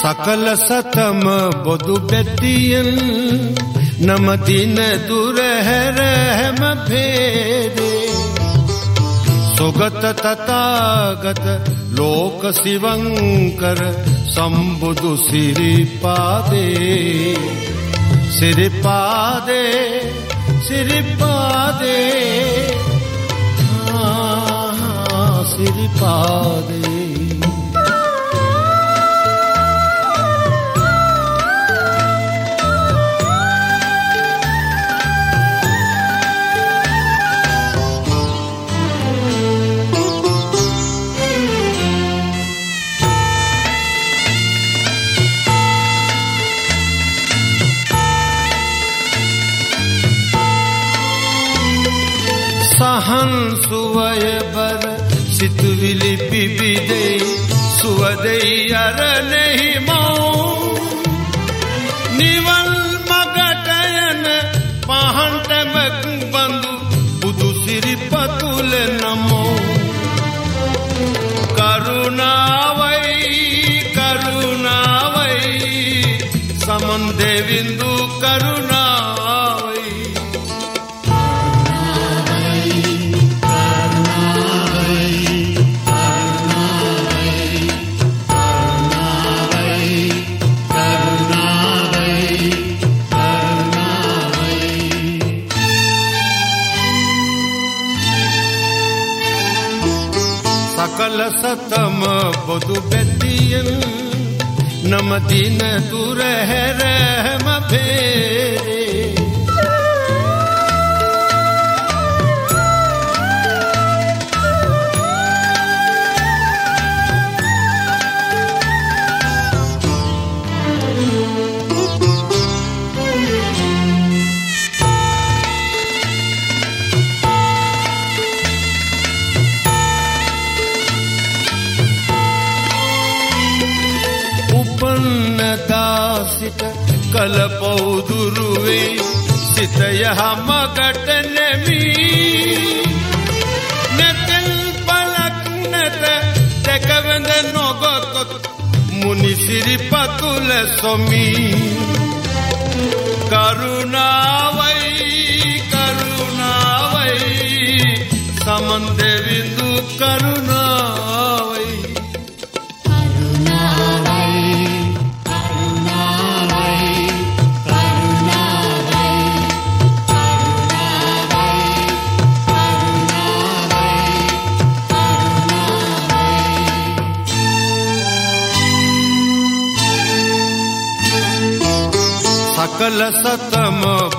සකල සතම බොදු බැතියෙන් නමදින දුරහැර හැම භේදේ සොගත තතාගත ලෝක සිවංකර සම්බුදු සිරිපාදේ සිරිපාදේ සිරිපාදේ සිරිපාදේ සහන් සුවය බර සිතුවිලි පිබිදෙයි සුවදෙයි අරනෙහි මව් නිවල් මගට යන පහන්ටමක් බඳු බුදු සිරිපතුල නමෝ. කරුණාවයි කරුණාවයි සමන් දෙවින්දු කරුණාවයි ಕಲಸತಮ ಬದು ಬೆದ್ದಿಯನ್ ನಮ ದಿನ ದುರಹರ ಮಭೇ උපන්නදාසිට කල පෞදුරුවේ සිත යහමකට නෙමී. නැතල් පලක් නැත දැකවඳ නොගොතොත් මුනිසිරිපතුල සොමී. කරුණාවයි කරුණාවයි සමන් දෙවිඳු කරුණාවයි. عقل ستم